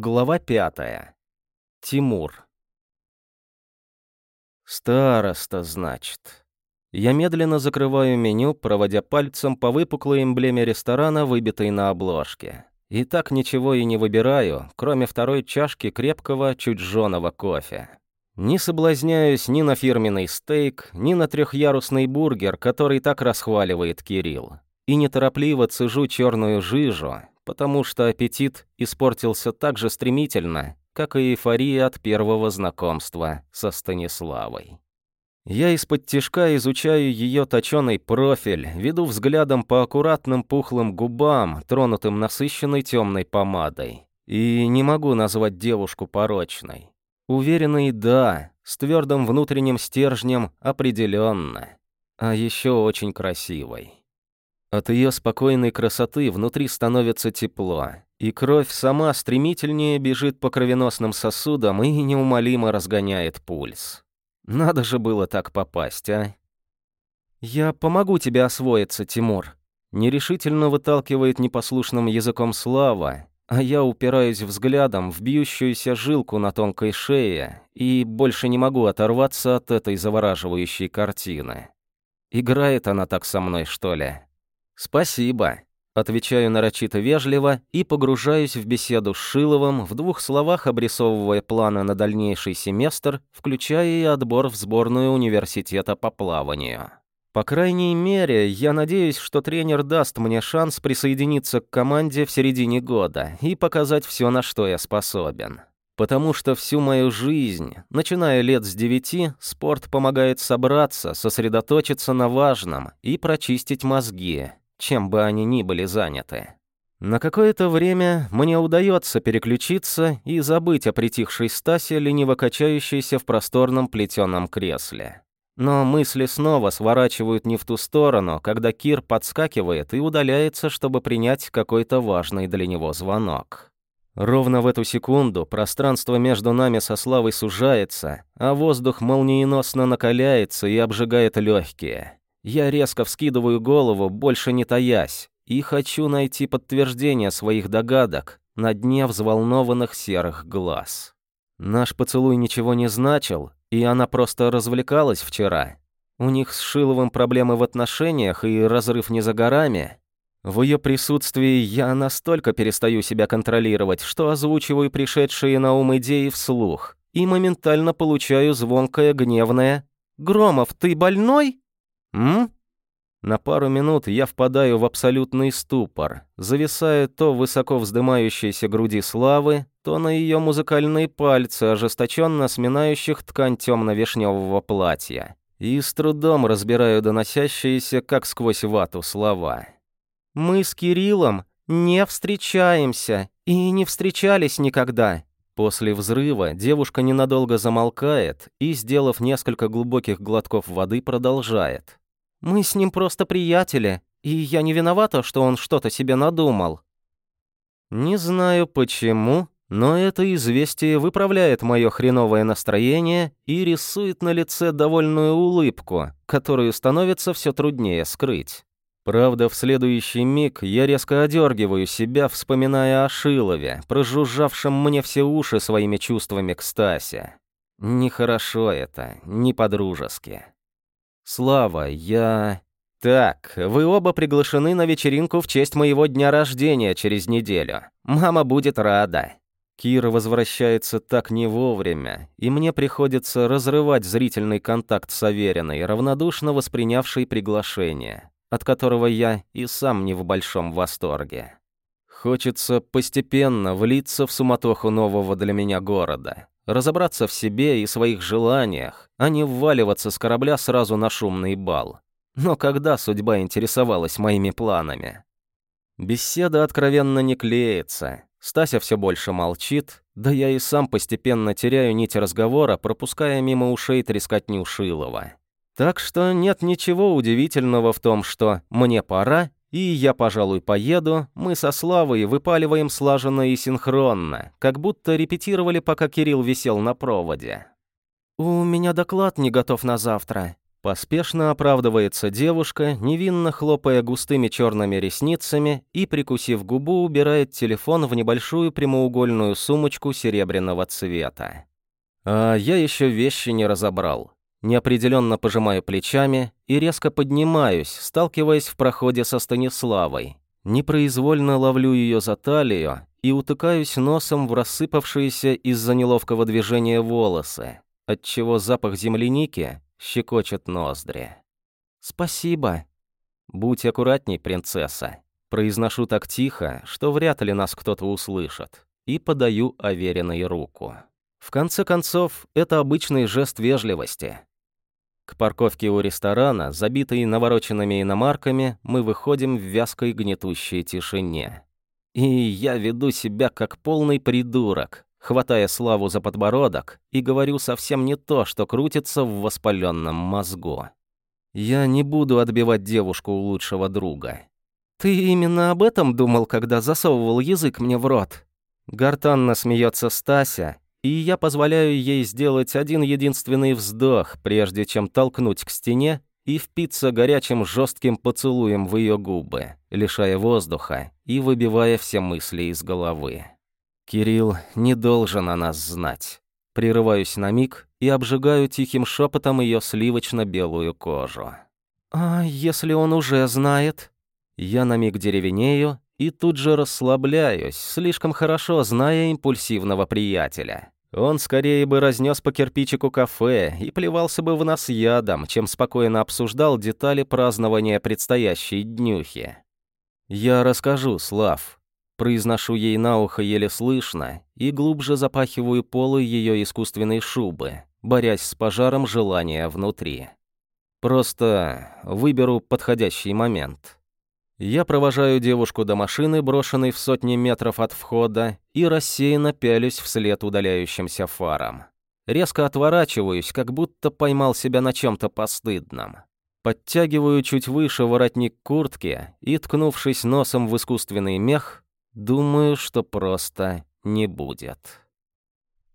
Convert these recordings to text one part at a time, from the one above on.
Глава пятая. Тимур. Староста, значит. Я медленно закрываю меню, проводя пальцем по выпуклой эмблеме ресторана, выбитой на обложке. И так ничего и не выбираю, кроме второй чашки крепкого, чуть жженого кофе. Не соблазняюсь ни на фирменный стейк, ни на трехъярусный бургер, который так расхваливает Кирилл. И неторопливо цежу черную жижу, потому что аппетит испортился так же стремительно, как и эйфория от первого знакомства со Станиславой. Я из-под тишка изучаю ее точёный профиль, веду взглядом по аккуратным пухлым губам, тронутым насыщенной темной помадой. И не могу назвать девушку порочной. Уверенный да, с твердым внутренним стержнем определенно. А еще очень красивой. От ее спокойной красоты внутри становится тепло, и кровь сама стремительнее бежит по кровеносным сосудам и неумолимо разгоняет пульс. Надо же было так попасть, а? «Я помогу тебе освоиться, Тимур», — нерешительно выталкивает непослушным языком Слава, а я упираюсь взглядом в бьющуюся жилку на тонкой шее и больше не могу оторваться от этой завораживающей картины. Играет она так со мной, что ли? «Спасибо», — отвечаю нарочито вежливо и погружаюсь в беседу с Шиловым, в двух словах обрисовывая планы на дальнейший семестр, включая и отбор в сборную университета по плаванию. По крайней мере, я надеюсь, что тренер даст мне шанс присоединиться к команде в середине года и показать все, на что я способен. Потому что всю мою жизнь, начиная лет с девяти, спорт помогает собраться, сосредоточиться на важном и прочистить мозги, чем бы они ни были заняты. На какое-то время мне удается переключиться и забыть о притихшей Стасе, лениво качающейся в просторном плетеном кресле. Но мысли снова сворачивают не в ту сторону, когда Кир подскакивает и удаляется, чтобы принять какой-то важный для него звонок. Ровно в эту секунду пространство между нами со Славой сужается, а воздух молниеносно накаляется и обжигает легкие. Я резко вскидываю голову, больше не таясь, и хочу найти подтверждение своих догадок на дне взволнованных серых глаз. Наш поцелуй ничего не значил, и она просто развлекалась вчера. У них с Шиловым проблемы в отношениях и разрыв не за горами. В ее присутствии я настолько перестаю себя контролировать, что озвучиваю пришедшие на ум идеи вслух и моментально получаю звонкое гневное «Громов, ты больной?» «М?» На пару минут я впадаю в абсолютный ступор, зависая то высоко вздымающейся груди славы, то на ее музыкальные пальцы, ожесточенно сминающих ткань темно-вишневого платья, и с трудом разбираю доносящиеся, как сквозь вату, слова. «Мы с Кириллом не встречаемся и не встречались никогда», После взрыва девушка ненадолго замолкает и, сделав несколько глубоких глотков воды, продолжает. «Мы с ним просто приятели, и я не виновата, что он что-то себе надумал». Не знаю почему, но это известие выправляет мое хреновое настроение и рисует на лице довольную улыбку, которую становится все труднее скрыть. Правда, в следующий миг я резко одергиваю себя, вспоминая о Шилове, прожужжавшем мне все уши своими чувствами к Стасе. Нехорошо это, не по-дружески. Слава, я... Так, вы оба приглашены на вечеринку в честь моего дня рождения через неделю. Мама будет рада. Кира возвращается так не вовремя, и мне приходится разрывать зрительный контакт с Авериной, равнодушно воспринявшей приглашение от которого я и сам не в большом восторге. Хочется постепенно влиться в суматоху нового для меня города, разобраться в себе и своих желаниях, а не вваливаться с корабля сразу на шумный бал. Но когда судьба интересовалась моими планами? Беседа откровенно не клеится. Стася все больше молчит, да я и сам постепенно теряю нить разговора, пропуская мимо ушей трескотню Шилова. Так что нет ничего удивительного в том, что «мне пора», и я, пожалуй, поеду, мы со Славой выпаливаем слаженно и синхронно, как будто репетировали, пока Кирилл висел на проводе. «У меня доклад не готов на завтра», Поспешно оправдывается девушка, невинно хлопая густыми черными ресницами и, прикусив губу, убирает телефон в небольшую прямоугольную сумочку серебряного цвета. А я еще вещи не разобрал. Неопределенно пожимаю плечами и резко поднимаюсь, сталкиваясь в проходе со Станиславой. Непроизвольно ловлю ее за талию и утыкаюсь носом в рассыпавшиеся из-за неловкого движения волосы, отчего запах земляники щекочет ноздри. «Спасибо». «Будь аккуратней, принцесса». Произношу так тихо, что вряд ли нас кто-то услышит, и подаю оверенной руку. В конце концов, это обычный жест вежливости. К парковке у ресторана, забитой навороченными иномарками, мы выходим в вязкой гнетущей тишине. И я веду себя как полный придурок, хватая Славу за подбородок и говорю совсем не то, что крутится в воспаленном мозгу. Я не буду отбивать девушку у лучшего друга. «Ты именно об этом думал, когда засовывал язык мне в рот?» Гортанно смеется Стася, и я позволяю ей сделать один единственный вздох, прежде чем толкнуть к стене и впиться горячим жестким поцелуем в ее губы, лишая воздуха и выбивая все мысли из головы. Кирилл не должен о нас знать. Прерываюсь на миг и обжигаю тихим шепотом ее сливочно-белую кожу. «А если он уже знает?» Я на миг деревенею и тут же расслабляюсь, слишком хорошо зная импульсивного приятеля. Он скорее бы разнес по кирпичику кафе и плевался бы в нас ядом, чем спокойно обсуждал детали празднования предстоящей днюхи. «Я расскажу, Слав». Произношу ей на ухо еле слышно и глубже запахиваю полы ее искусственной шубы, борясь с пожаром желания внутри. Просто выберу подходящий момент. Я провожаю девушку до машины, брошенной в сотни метров от входа, и рассеянно пялюсь вслед удаляющимся фарам. Резко отворачиваюсь, как будто поймал себя на чем-то постыдном. Подтягиваю чуть выше воротник куртки и, ткнувшись носом в искусственный мех, думаю, что просто не будет.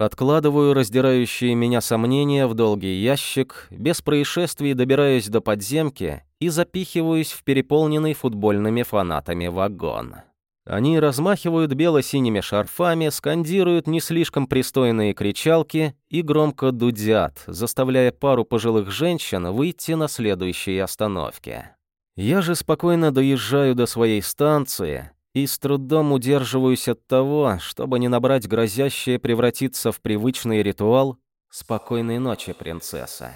Откладываю раздирающие меня сомнения в долгий ящик, без происшествий добираюсь до подземки и запихиваюсь в переполненный футбольными фанатами вагон. Они размахивают бело-синими шарфами, скандируют не слишком пристойные кричалки и громко дудят, заставляя пару пожилых женщин выйти на следующей остановке. Я же спокойно доезжаю до своей станции и с трудом удерживаюсь от того, чтобы не набрать грозящее превратиться в привычный ритуал «Спокойной ночи, принцесса».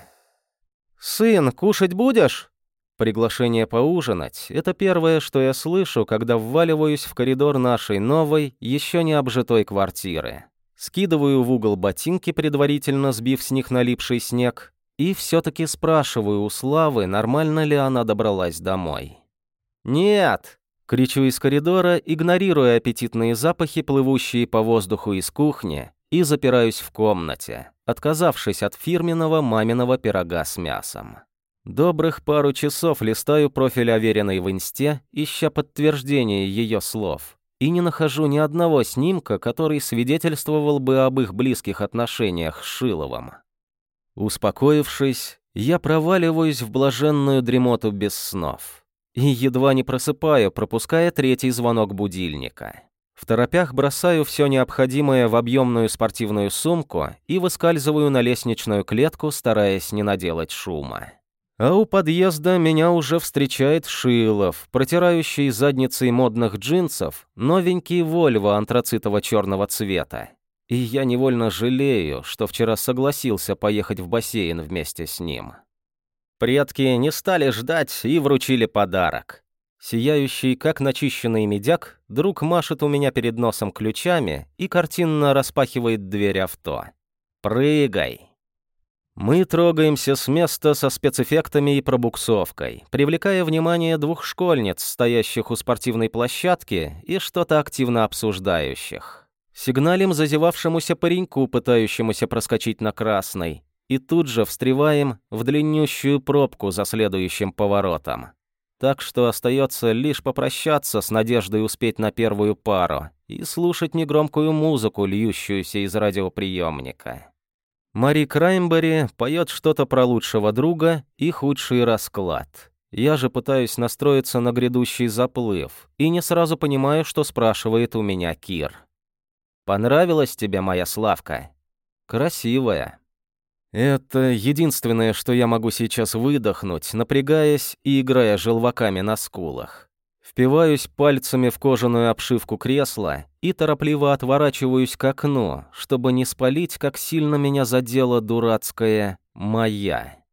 «Сын, кушать будешь?» Приглашение поужинать — это первое, что я слышу, когда вваливаюсь в коридор нашей новой, еще не обжитой квартиры. Скидываю в угол ботинки, предварительно сбив с них налипший снег, и все таки спрашиваю у Славы, нормально ли она добралась домой. «Нет!» Кричу из коридора, игнорируя аппетитные запахи, плывущие по воздуху из кухни, и запираюсь в комнате, отказавшись от фирменного маминого пирога с мясом. Добрых пару часов листаю профиль Авериной в инсте, ища подтверждение ее слов, и не нахожу ни одного снимка, который свидетельствовал бы об их близких отношениях с Шиловым. Успокоившись, я проваливаюсь в блаженную дремоту без снов и едва не просыпаю, пропуская третий звонок будильника. В торопях бросаю все необходимое в объемную спортивную сумку и выскальзываю на лестничную клетку, стараясь не наделать шума. А у подъезда меня уже встречает Шилов, протирающий задницей модных джинсов новенький Вольво антрацитово-черного цвета. И я невольно жалею, что вчера согласился поехать в бассейн вместе с ним. Предки не стали ждать и вручили подарок. Сияющий, как начищенный медяк, друг машет у меня перед носом ключами и картинно распахивает дверь авто. «Прыгай!» Мы трогаемся с места со спецэффектами и пробуксовкой, привлекая внимание двух школьниц, стоящих у спортивной площадки и что-то активно обсуждающих. Сигналим зазевавшемуся пареньку, пытающемуся проскочить на красный, и тут же встреваем в длиннющую пробку за следующим поворотом. Так что остается лишь попрощаться с надеждой успеть на первую пару и слушать негромкую музыку, льющуюся из радиоприемника. Мари Краймбери поет что-то про лучшего друга и худший расклад. Я же пытаюсь настроиться на грядущий заплыв и не сразу понимаю, что спрашивает у меня Кир. «Понравилась тебе моя Славка?» «Красивая». Это единственное, что я могу сейчас выдохнуть, напрягаясь и играя желваками на скулах. Впиваюсь пальцами в кожаную обшивку кресла и торопливо отворачиваюсь к окну, чтобы не спалить, как сильно меня задела дурацкая «моя».